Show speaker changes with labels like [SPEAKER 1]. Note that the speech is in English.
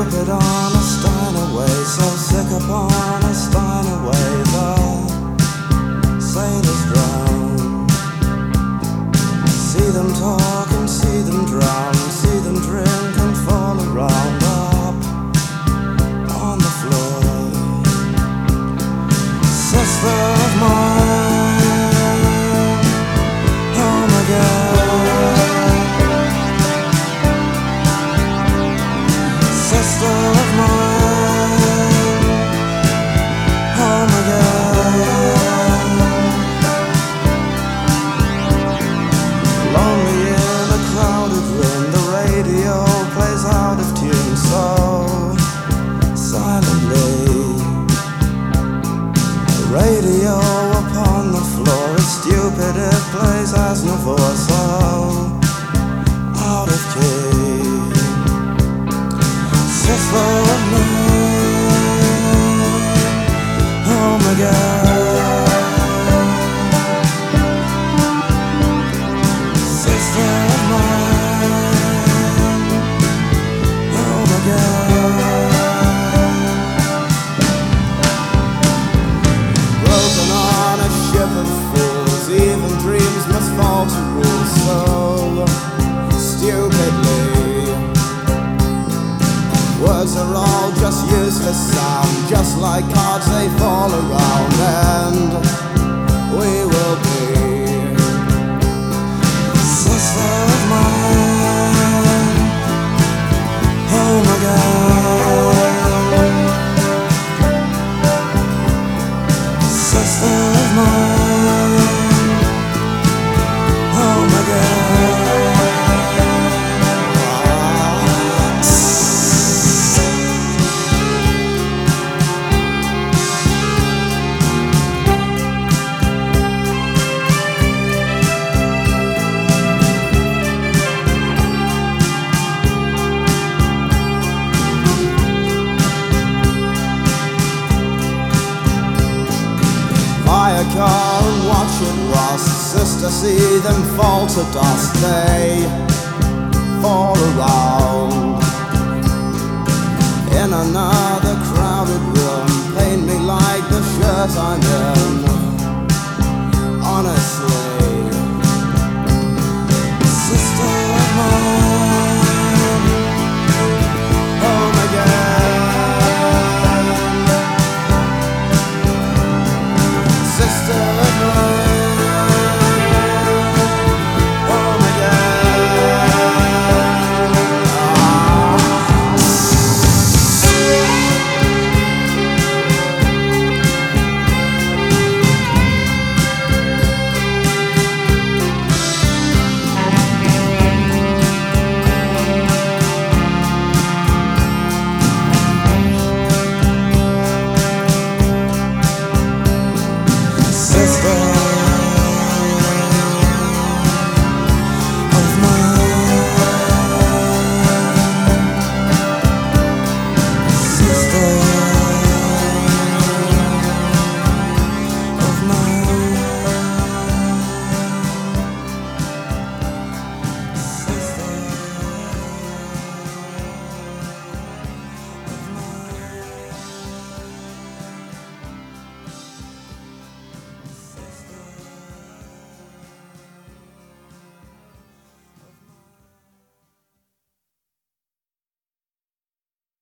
[SPEAKER 1] stupid on a Steiner way, so sick upon a Steiner way. The sailors drown. See them talk and see them drown, see them drink and fall around up on the floor. Sister of mine, useless sound, just like cards they fall around, and we will be. A car and watch it rust. Sister, see them fall to dust. They fall around. In another crowded room, paint me like the shirt I'm in. Honestly.